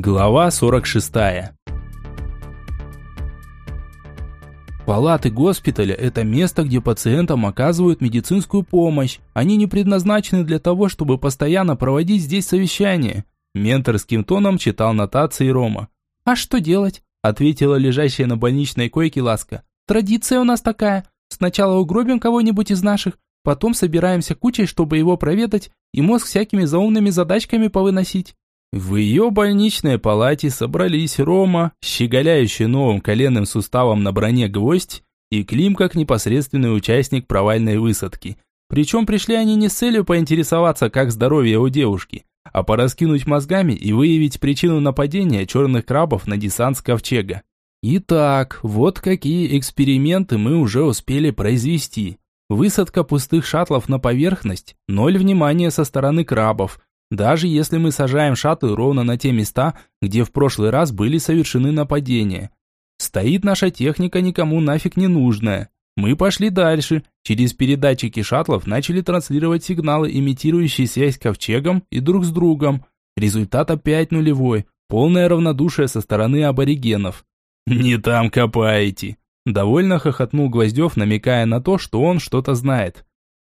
Глава 46. Палаты госпиталя – это место, где пациентам оказывают медицинскую помощь. Они не предназначены для того, чтобы постоянно проводить здесь совещания. Менторским тоном читал нотации Рома. «А что делать?» – ответила лежащая на больничной койке Ласка. «Традиция у нас такая. Сначала угробим кого-нибудь из наших, потом собираемся кучей, чтобы его проведать и мозг всякими заумными задачками повыносить. В ее больничной палате собрались Рома, щеголяющий новым коленным суставом на броне гвоздь, и Клим как непосредственный участник провальной высадки. Причем пришли они не с целью поинтересоваться, как здоровье у девушки, а пораскинуть мозгами и выявить причину нападения черных крабов на десант с ковчега. Итак, вот какие эксперименты мы уже успели произвести. Высадка пустых шаттлов на поверхность, ноль внимания со стороны крабов – даже если мы сажаем шаттл ровно на те места, где в прошлый раз были совершены нападения. Стоит наша техника никому нафиг не нужная. Мы пошли дальше. Через передатчики шаттлов начали транслировать сигналы, имитирующие связь с ковчегом и друг с другом. Результат опять нулевой. Полное равнодушие со стороны аборигенов. «Не там копаете!» Довольно хохотнул Гвоздев, намекая на то, что он что-то знает.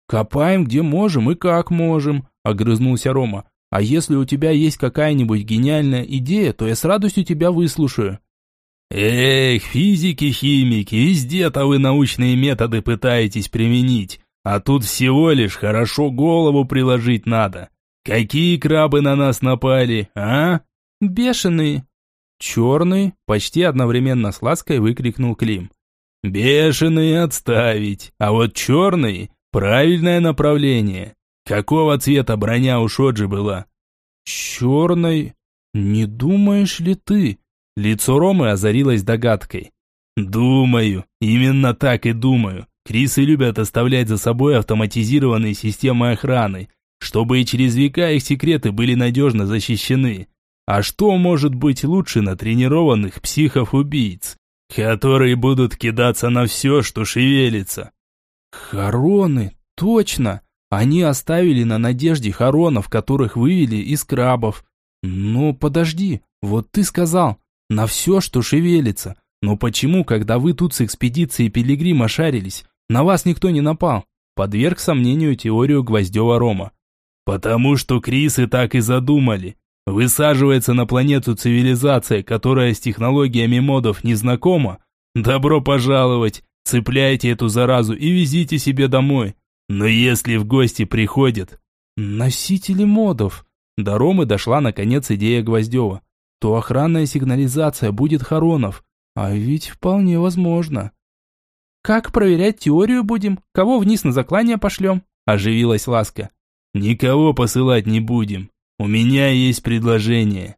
«Копаем где можем и как можем», – огрызнулся Рома. А если у тебя есть какая-нибудь гениальная идея, то я с радостью тебя выслушаю. Эх, физики, химики, везде-то вы научные методы пытаетесь применить, а тут всего лишь хорошо голову приложить надо. Какие крабы на нас напали, а? Бешеные. Черный, почти одновременно с лаской выкрикнул Клим. Бешеные отставить, а вот черный – правильное направление. Какого цвета броня у Шоджи была? Черной. Не думаешь ли ты? Лицо Ромы озарилось догадкой. Думаю, именно так и думаю. Крисы любят оставлять за собой автоматизированные системы охраны, чтобы и через века их секреты были надежно защищены. А что может быть лучше натренированных психов-убийц, которые будут кидаться на все, что шевелится? Хороны, точно! Они оставили на надежде хоронов, которых вывели из крабов. Ну, подожди, вот ты сказал, на все, что шевелится. Но почему, когда вы тут с экспедицией Пилигрима шарились, на вас никто не напал? Подверг сомнению теорию Гвоздева Рома. Потому что Крисы так и задумали. Высаживается на планету цивилизация, которая с технологиями модов не знакома. Добро пожаловать, цепляйте эту заразу и везите себе домой. Но если в гости приходят носители модов, до Ромы дошла наконец идея Гвоздева, то охранная сигнализация будет Харонов. А ведь вполне возможно. «Как проверять теорию будем? Кого вниз на заклание пошлем?» – оживилась Ласка. «Никого посылать не будем. У меня есть предложение».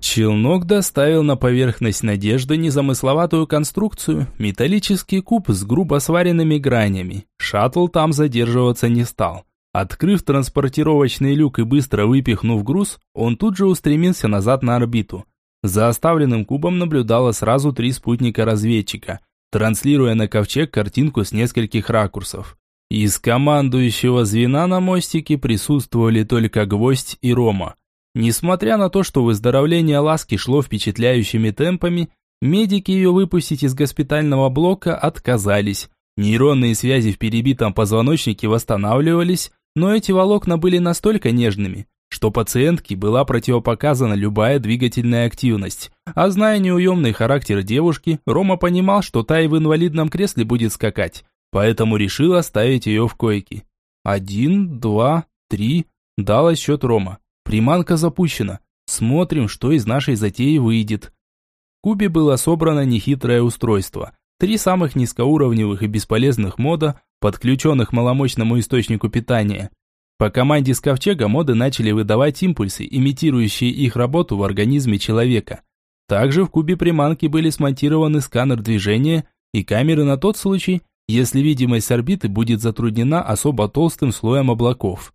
Челнок доставил на поверхность Надежды незамысловатую конструкцию, металлический куб с грубо сваренными гранями. Шаттл там задерживаться не стал. Открыв транспортировочный люк и быстро выпихнув груз, он тут же устремился назад на орбиту. За оставленным кубом наблюдало сразу три спутника-разведчика, транслируя на ковчег картинку с нескольких ракурсов. Из командующего звена на мостике присутствовали только Гвоздь и Рома. Несмотря на то, что выздоровление Ласки шло впечатляющими темпами, медики ее выпустить из госпитального блока отказались. Нейронные связи в перебитом позвоночнике восстанавливались, но эти волокна были настолько нежными, что пациентке была противопоказана любая двигательная активность. А зная неуемный характер девушки, Рома понимал, что та и в инвалидном кресле будет скакать, поэтому решил оставить ее в койке. «Один, два, три», дал счет Рома. Приманка запущена. Смотрим, что из нашей затеи выйдет. В кубе было собрано нехитрое устройство. Три самых низкоуровневых и бесполезных мода, подключенных маломощному источнику питания. По команде с ковчега моды начали выдавать импульсы, имитирующие их работу в организме человека. Также в кубе приманки были смонтированы сканер движения и камеры на тот случай, если видимость орбиты будет затруднена особо толстым слоем облаков.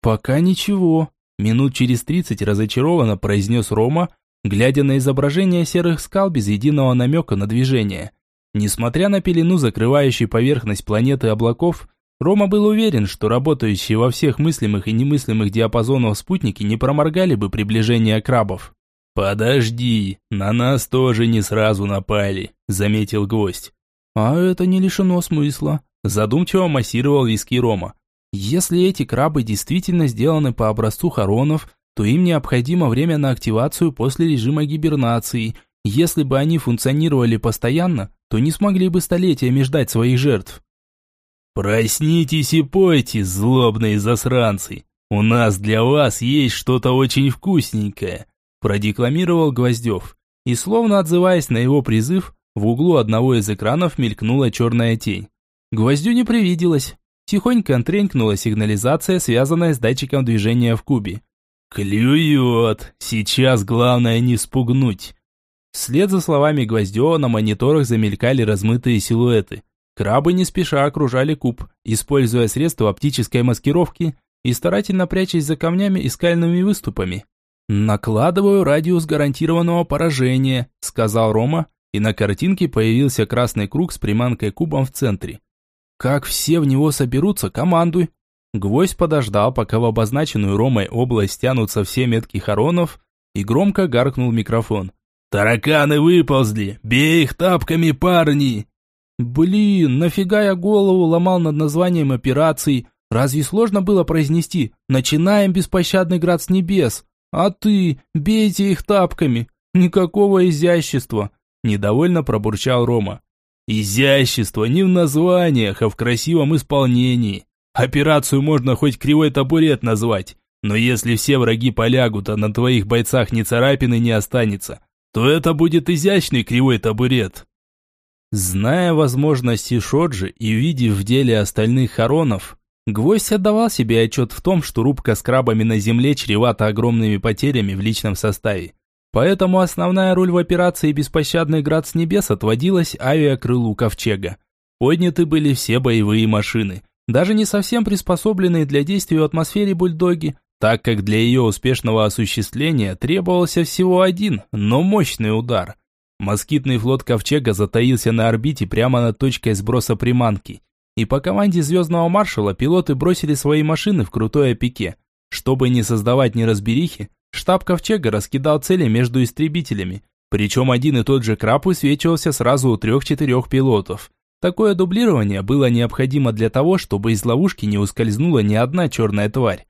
Пока ничего, Минут через тридцать разочарованно произнес Рома, глядя на изображение серых скал без единого намека на движение. Несмотря на пелену, закрывающую поверхность планеты облаков, Рома был уверен, что работающие во всех мыслимых и немыслимых диапазонах спутники не проморгали бы приближение крабов. «Подожди, на нас тоже не сразу напали», – заметил гость. «А это не лишено смысла», – задумчиво массировал виски Рома. «Если эти крабы действительно сделаны по образцу хоронов, то им необходимо время на активацию после режима гибернации. Если бы они функционировали постоянно, то не смогли бы столетиями ждать своих жертв». «Проснитесь и пойте, злобные засранцы! У нас для вас есть что-то очень вкусненькое!» продекламировал Гвоздев. И словно отзываясь на его призыв, в углу одного из экранов мелькнула черная тень. Гвоздю не привиделось. Тихонько тренькнула сигнализация, связанная с датчиком движения в кубе. «Клюет! Сейчас главное не спугнуть!» Вслед за словами Гвоздева на мониторах замелькали размытые силуэты. Крабы не спеша окружали куб, используя средства оптической маскировки и старательно прячась за камнями и скальными выступами. «Накладываю радиус гарантированного поражения», – сказал Рома, и на картинке появился красный круг с приманкой кубом в центре. «Как все в него соберутся, командуй!» Гвоздь подождал, пока в обозначенную Ромой область тянутся все метки хоронов, и громко гаркнул микрофон. «Тараканы выползли! Бей их тапками, парни!» «Блин, нафига я голову ломал над названием операции? Разве сложно было произнести «Начинаем беспощадный град с небес»? А ты, бейте их тапками. Никакого изящества. Недовольно пробурчал Рома. Изящество не в названиях, а в красивом исполнении. Операцию можно хоть кривой табурет назвать. Но если все враги полягут, а на твоих бойцах ни царапины не останется, то это будет изящный кривой табурет. Зная возможности Шоджи и увидев в деле остальных хоронов, Гвоздь отдавал себе отчет в том, что рубка с крабами на земле чревата огромными потерями в личном составе. Поэтому основная роль в операции «Беспощадный град с небес» отводилась авиакрылу Ковчега. Подняты были все боевые машины, даже не совсем приспособленные для действия в атмосфере бульдоги, так как для ее успешного осуществления требовался всего один, но мощный удар. Москитный флот Ковчега затаился на орбите прямо над точкой сброса приманки – и по команде звездного маршала пилоты бросили свои машины в крутое пике. Чтобы не создавать неразберихи, штаб Ковчега раскидал цели между истребителями, причем один и тот же краб высвечивался сразу у трех-четырех пилотов. Такое дублирование было необходимо для того, чтобы из ловушки не ускользнула ни одна черная тварь.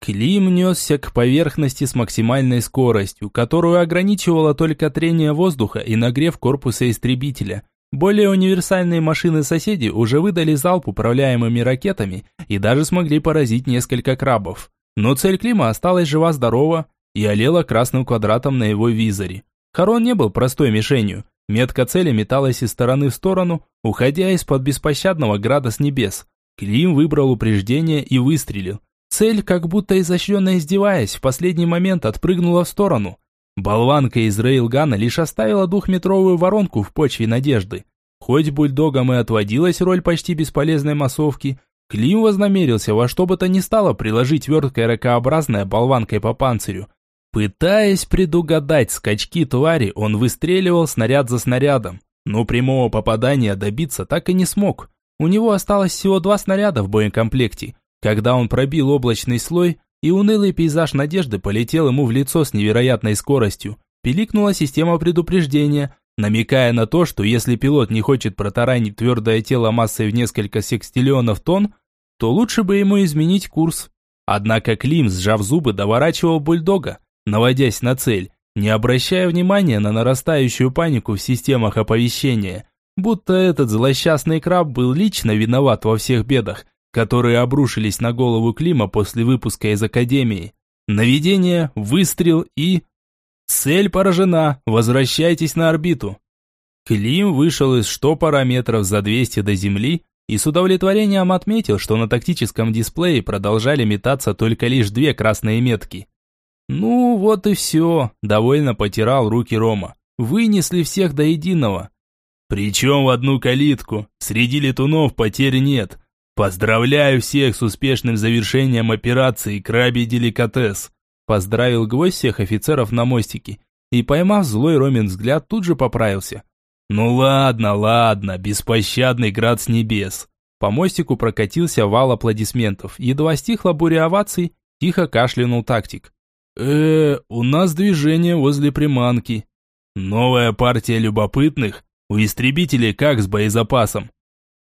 Клим несся к поверхности с максимальной скоростью, которую ограничивало только трение воздуха и нагрев корпуса истребителя, более универсальные машины-соседи уже выдали залп управляемыми ракетами и даже смогли поразить несколько крабов. Но цель Клима осталась жива-здорова и олела красным квадратом на его визоре. Харон не был простой мишенью. Метка цели металась из стороны в сторону, уходя из-под беспощадного града с небес. Клим выбрал упреждение и выстрелил. Цель, как будто изощренно издеваясь, в последний момент отпрыгнула в сторону – Болванка из рейлгана лишь оставила двухметровую воронку в почве надежды. Хоть бульдогам и отводилась роль почти бесполезной массовки, Клим вознамерился во что бы то ни стало приложить верткой ракообразной болванкой по панцирю. Пытаясь предугадать скачки твари, он выстреливал снаряд за снарядом, но прямого попадания добиться так и не смог. У него осталось всего два снаряда в боекомплекте. Когда он пробил облачный слой, и унылый пейзаж надежды полетел ему в лицо с невероятной скоростью. Пиликнула система предупреждения, намекая на то, что если пилот не хочет протаранить твердое тело массой в несколько секстиллионов тонн, то лучше бы ему изменить курс. Однако Клим, сжав зубы, доворачивал бульдога, наводясь на цель, не обращая внимания на нарастающую панику в системах оповещения, будто этот злосчастный краб был лично виноват во всех бедах, которые обрушились на голову Клима после выпуска из Академии. Наведение, выстрел и... Цель поражена, возвращайтесь на орбиту. Клим вышел из штопора метров за 200 до Земли и с удовлетворением отметил, что на тактическом дисплее продолжали метаться только лишь две красные метки. «Ну, вот и все», – довольно потирал руки Рома. «Вынесли всех до единого». «Причем в одну калитку. Среди летунов потерь нет. «Поздравляю всех с успешным завершением операции «Крабий деликатес», поздравил гвоздь всех офицеров на мостике и, поймав злой Ромин взгляд, тут же поправился. «Ну ладно, ладно, беспощадный град с небес. По мостику прокатился вал аплодисментов. Едва стихла буря оваций, тихо кашлянул тактик. Э у нас движение возле приманки. Новая партия любопытных? У истребителей как с боезапасом?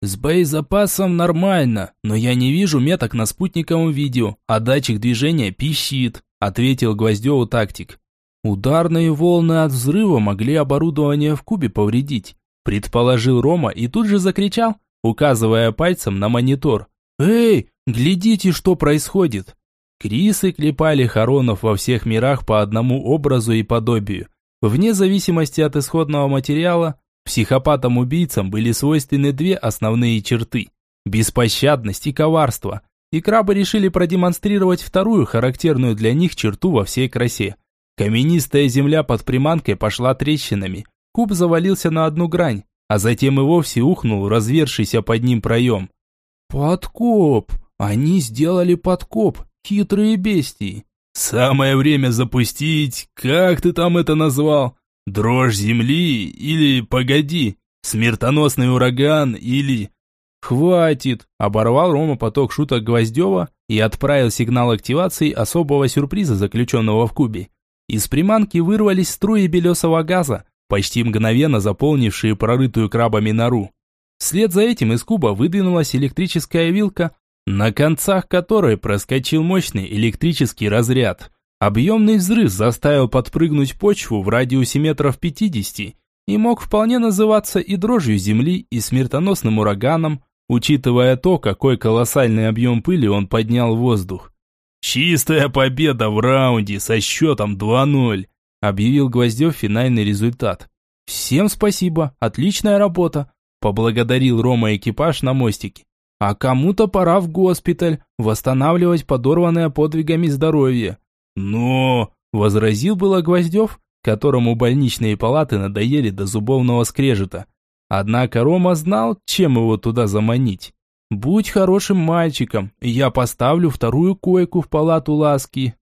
С боезапасом нормально, но я не вижу меток на спутниковом видео, а датчик движения пищит, ответил Гвоздеву тактик. Ударные волны от взрыва могли оборудование в кубе повредить, предположил Рома и тут же закричал, указывая пальцем на монитор. «Эй, глядите, что происходит!» Крисы клепали хоронов во всех мирах по одному образу и подобию. Вне зависимости от исходного материала, психопатам-убийцам были свойственны две основные черты – беспощадность и коварство. И крабы решили продемонстрировать вторую характерную для них черту во всей красе. Каменистая земля под приманкой пошла трещинами, куб завалился на одну грань, а затем и вовсе ухнул развершийся под ним проем. «Подкоп! Они сделали подкоп! Хитрые бестии!» «Самое время запустить, как ты там это назвал? Дрожь земли или, погоди, смертоносный ураган или...» «Хватит!» – оборвал Рома поток шуток Гвоздева и отправил сигнал активации особого сюрприза, заключенного в кубе. Из приманки вырвались струи белесого газа, почти мгновенно заполнившие прорытую крабами нору. Вслед за этим из куба выдвинулась электрическая вилка, на концах которой проскочил мощный электрический разряд. Объемный взрыв заставил подпрыгнуть почву в радиусе метров 50 и мог вполне называться и дрожью земли, и смертоносным ураганом, учитывая то, какой колоссальный объем пыли он поднял в воздух. «Чистая победа в раунде со счетом 2-0», объявил Гвоздев финальный результат. «Всем спасибо, отличная работа», поблагодарил Рома экипаж на мостике. «А кому-то пора в госпиталь, восстанавливать подорванное подвигами здоровье». «Но...» – возразил было Гвоздев, которому больничные палаты надоели до зубовного скрежета. Однако Рома знал, чем его туда заманить. «Будь хорошим мальчиком, я поставлю вторую койку в палату ласки»,